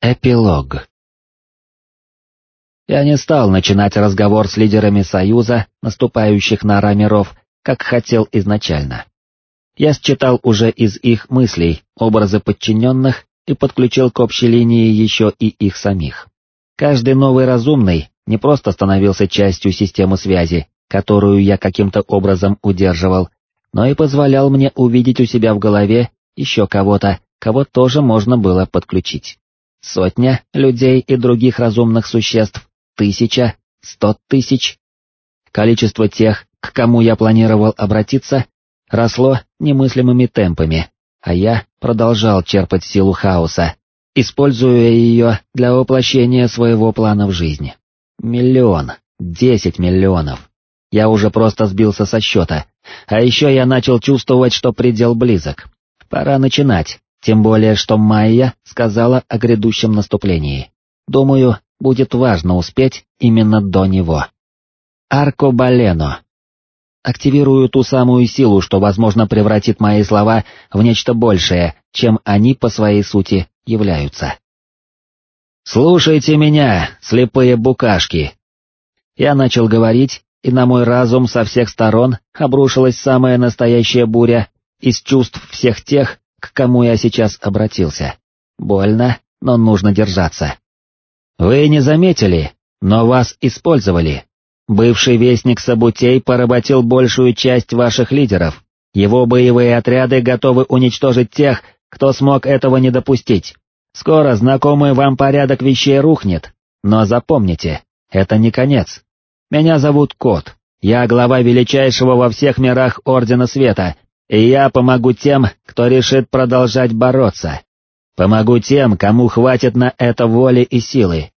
Эпилог Я не стал начинать разговор с лидерами Союза, наступающих на Ра миров, как хотел изначально. Я считал уже из их мыслей образы подчиненных и подключил к общей линии еще и их самих. Каждый новый разумный не просто становился частью системы связи, которую я каким-то образом удерживал, но и позволял мне увидеть у себя в голове еще кого-то, кого тоже можно было подключить. Сотня людей и других разумных существ, тысяча, сто тысяч. Количество тех, к кому я планировал обратиться, росло немыслимыми темпами, а я продолжал черпать силу хаоса, используя ее для воплощения своего плана в жизнь. Миллион, десять миллионов. Я уже просто сбился со счета, а еще я начал чувствовать, что предел близок. Пора начинать, тем более, что Майя сказала о грядущем наступлении. Думаю, будет важно успеть именно до него. Аркобалено. Активирую ту самую силу, что, возможно, превратит мои слова в нечто большее, чем они по своей сути являются. «Слушайте меня, слепые букашки!» Я начал говорить, и на мой разум со всех сторон обрушилась самая настоящая буря из чувств всех тех, к кому я сейчас обратился. Больно, но нужно держаться. Вы не заметили, но вас использовали. Бывший вестник Сабутей поработил большую часть ваших лидеров. Его боевые отряды готовы уничтожить тех, кто смог этого не допустить. Скоро знакомый вам порядок вещей рухнет, но запомните, это не конец. Меня зовут Кот, я глава величайшего во всех мирах Ордена Света и я помогу тем, кто решит продолжать бороться. Помогу тем, кому хватит на это воли и силы.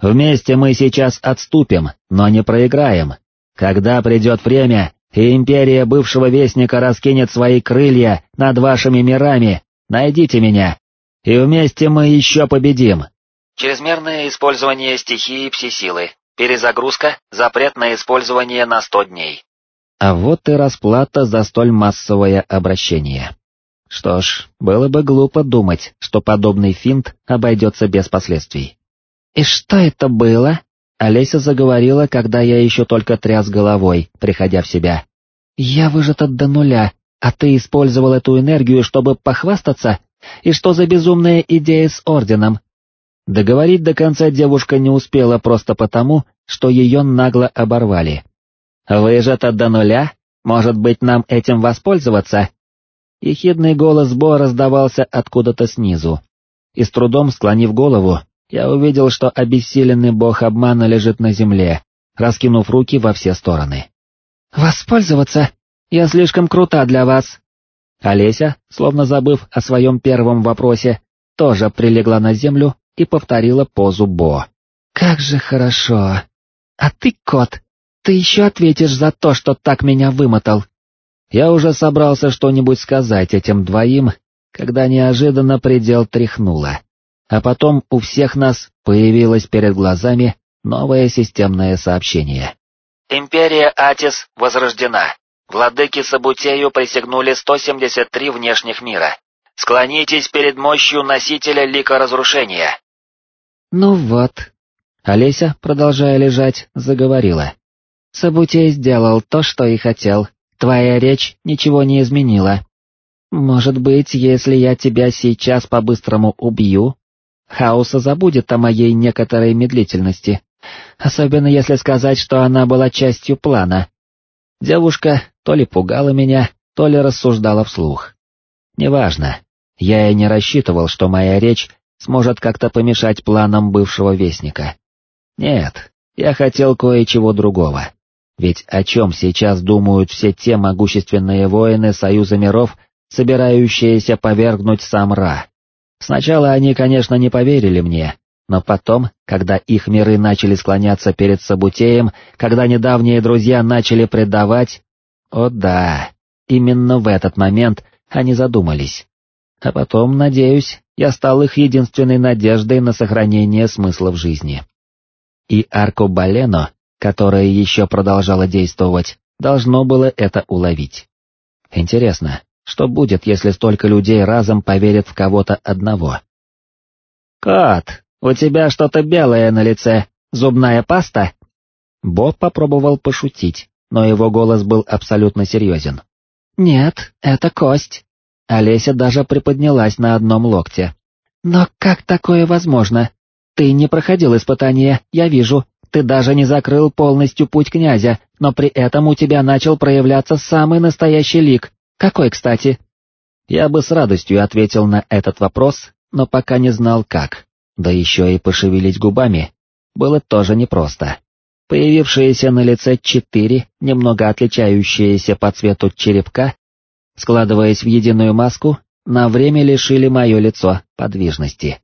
Вместе мы сейчас отступим, но не проиграем. Когда придет время, и империя бывшего вестника раскинет свои крылья над вашими мирами, найдите меня, и вместе мы еще победим. Чрезмерное использование стихии пси-силы. Перезагрузка, запрет на использование на 100 дней. А вот и расплата за столь массовое обращение. Что ж, было бы глупо думать, что подобный финт обойдется без последствий. «И что это было?» Олеся заговорила, когда я еще только тряс головой, приходя в себя. «Я выжата до нуля, а ты использовал эту энергию, чтобы похвастаться? И что за безумная идея с Орденом?» Договорить до конца девушка не успела просто потому, что ее нагло оборвали. «Выжато до нуля? Может быть, нам этим воспользоваться?» Ехидный голос Бо раздавался откуда-то снизу. И с трудом склонив голову, я увидел, что обессиленный бог обмана лежит на земле, раскинув руки во все стороны. «Воспользоваться? Я слишком крута для вас!» Олеся, словно забыв о своем первом вопросе, тоже прилегла на землю и повторила позу Бо. «Как же хорошо! А ты, кот, ты еще ответишь за то, что так меня вымотал. Я уже собрался что-нибудь сказать этим двоим, когда неожиданно предел тряхнуло. А потом у всех нас появилось перед глазами новое системное сообщение. Империя Атис возрождена. Владыки Сабутею присягнули 173 внешних мира. Склонитесь перед мощью носителя лика разрушения. Ну вот. Олеся, продолжая лежать, заговорила. Сабутей сделал то, что и хотел. Твоя речь ничего не изменила. Может быть, если я тебя сейчас по-быстрому убью, Хаоса забудет о моей некоторой медлительности, особенно если сказать, что она была частью плана. Девушка то ли пугала меня, то ли рассуждала вслух. Неважно, я и не рассчитывал, что моя речь сможет как-то помешать планам бывшего вестника. Нет, я хотел кое-чего другого. Ведь о чем сейчас думают все те могущественные воины Союза миров, собирающиеся повергнуть сам Ра? Сначала они, конечно, не поверили мне, но потом, когда их миры начали склоняться перед Сабутеем, когда недавние друзья начали предавать... О да, именно в этот момент они задумались. А потом, надеюсь, я стал их единственной надеждой на сохранение смысла в жизни. И Арко Балено которое еще продолжало действовать, должно было это уловить. Интересно, что будет, если столько людей разом поверят в кого-то одного? «Кот, у тебя что-то белое на лице, зубная паста?» Боб попробовал пошутить, но его голос был абсолютно серьезен. «Нет, это кость». Олеся даже приподнялась на одном локте. «Но как такое возможно? Ты не проходил испытания, я вижу, ты даже не закрыл полностью путь князя, но при этом у тебя начал проявляться самый настоящий лик. Какой, кстати?» Я бы с радостью ответил на этот вопрос, но пока не знал как. Да еще и пошевелить губами было тоже непросто. Появившиеся на лице четыре, немного отличающиеся по цвету черепка, складываясь в единую маску, на время лишили мое лицо подвижности.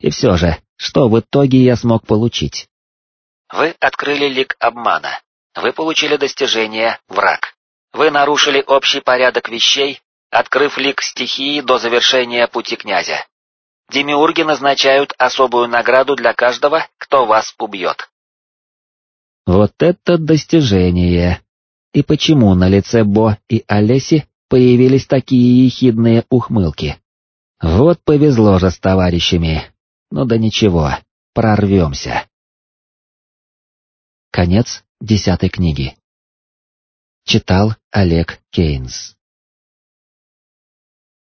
И все же, что в итоге я смог получить? Вы открыли лик обмана. Вы получили достижение «Враг». Вы нарушили общий порядок вещей, открыв лик стихии до завершения пути князя. Демиурги назначают особую награду для каждого, кто вас убьет. Вот это достижение! И почему на лице Бо и Олеси появились такие ехидные ухмылки? Вот повезло же с товарищами. Ну да ничего, прорвемся. Конец десятой книги. Читал Олег Кейнс